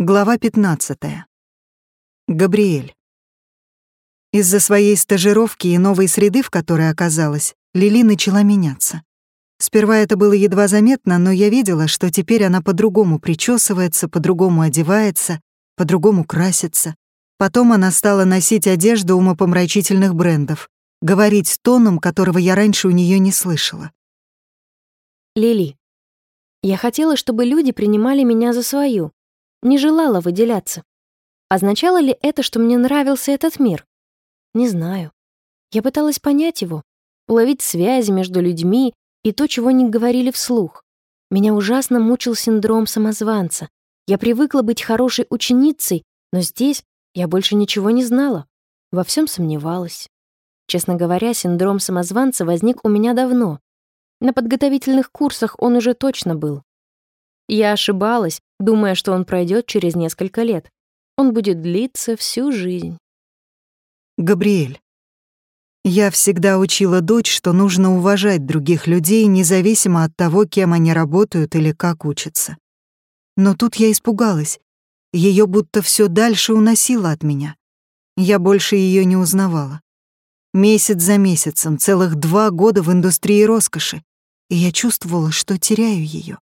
Глава 15. Габриэль. Из-за своей стажировки и новой среды, в которой оказалась, Лили начала меняться. Сперва это было едва заметно, но я видела, что теперь она по-другому причесывается, по-другому одевается, по-другому красится. Потом она стала носить одежду умопомрачительных брендов, говорить тоном, которого я раньше у нее не слышала. Лили. Я хотела, чтобы люди принимали меня за свою, не желала выделяться. Означало ли это, что мне нравился этот мир? Не знаю. Я пыталась понять его, уловить связи между людьми и то, чего не говорили вслух. Меня ужасно мучил синдром самозванца. Я привыкла быть хорошей ученицей, но здесь я больше ничего не знала, во всем сомневалась. Честно говоря, синдром самозванца возник у меня давно. На подготовительных курсах он уже точно был. Я ошибалась, думая, что он пройдет через несколько лет. Он будет длиться всю жизнь. Габриэль. Я всегда учила дочь, что нужно уважать других людей, независимо от того, кем они работают или как учатся. Но тут я испугалась. Ее будто все дальше уносило от меня. Я больше ее не узнавала. Месяц за месяцем, целых два года в индустрии роскоши, и я чувствовала, что теряю ее.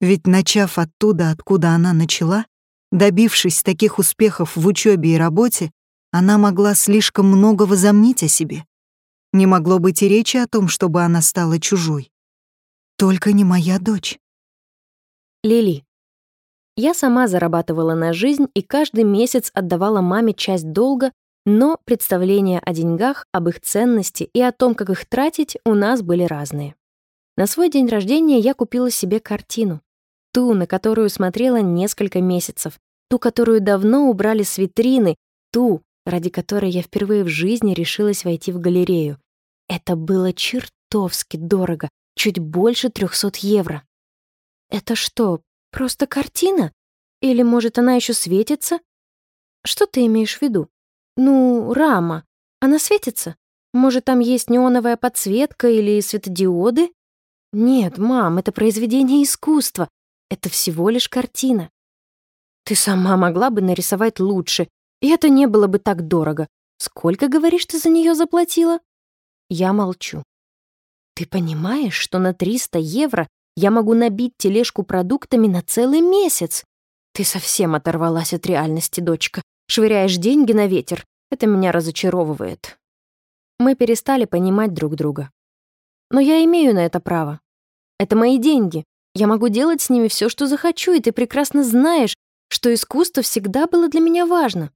Ведь начав оттуда, откуда она начала, добившись таких успехов в учебе и работе, она могла слишком много возомнить о себе. Не могло быть и речи о том, чтобы она стала чужой. Только не моя дочь. Лили. Я сама зарабатывала на жизнь и каждый месяц отдавала маме часть долга, но представления о деньгах, об их ценности и о том, как их тратить, у нас были разные. На свой день рождения я купила себе картину. Ту, на которую смотрела несколько месяцев, ту, которую давно убрали с витрины, ту, ради которой я впервые в жизни решилась войти в галерею. Это было чертовски дорого, чуть больше 300 евро. Это что, просто картина? Или, может, она еще светится? Что ты имеешь в виду? Ну, рама. Она светится? Может, там есть неоновая подсветка или светодиоды? Нет, мам, это произведение искусства. Это всего лишь картина. Ты сама могла бы нарисовать лучше, и это не было бы так дорого. Сколько, говоришь, ты за нее заплатила? Я молчу. Ты понимаешь, что на 300 евро я могу набить тележку продуктами на целый месяц? Ты совсем оторвалась от реальности, дочка. Швыряешь деньги на ветер. Это меня разочаровывает. Мы перестали понимать друг друга. Но я имею на это право. Это мои деньги. Я могу делать с ними все, что захочу, и ты прекрасно знаешь, что искусство всегда было для меня важно.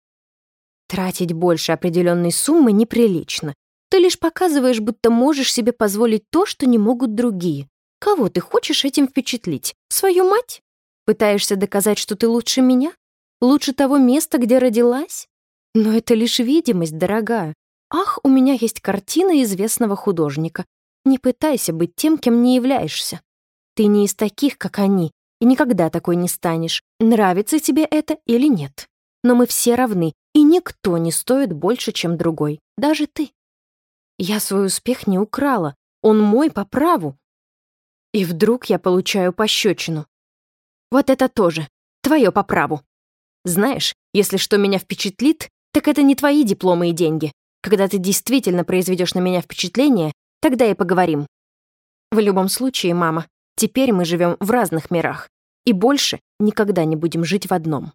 Тратить больше определенной суммы неприлично. Ты лишь показываешь, будто можешь себе позволить то, что не могут другие. Кого ты хочешь этим впечатлить? Свою мать? Пытаешься доказать, что ты лучше меня? Лучше того места, где родилась? Но это лишь видимость, дорогая. Ах, у меня есть картина известного художника. Не пытайся быть тем, кем не являешься. Ты не из таких, как они, и никогда такой не станешь, нравится тебе это или нет. Но мы все равны, и никто не стоит больше, чем другой, даже ты. Я свой успех не украла, он мой по праву. И вдруг я получаю пощечину. Вот это тоже, твое по праву. Знаешь, если что меня впечатлит, так это не твои дипломы и деньги. Когда ты действительно произведешь на меня впечатление, тогда и поговорим. В любом случае, мама, Теперь мы живем в разных мирах и больше никогда не будем жить в одном.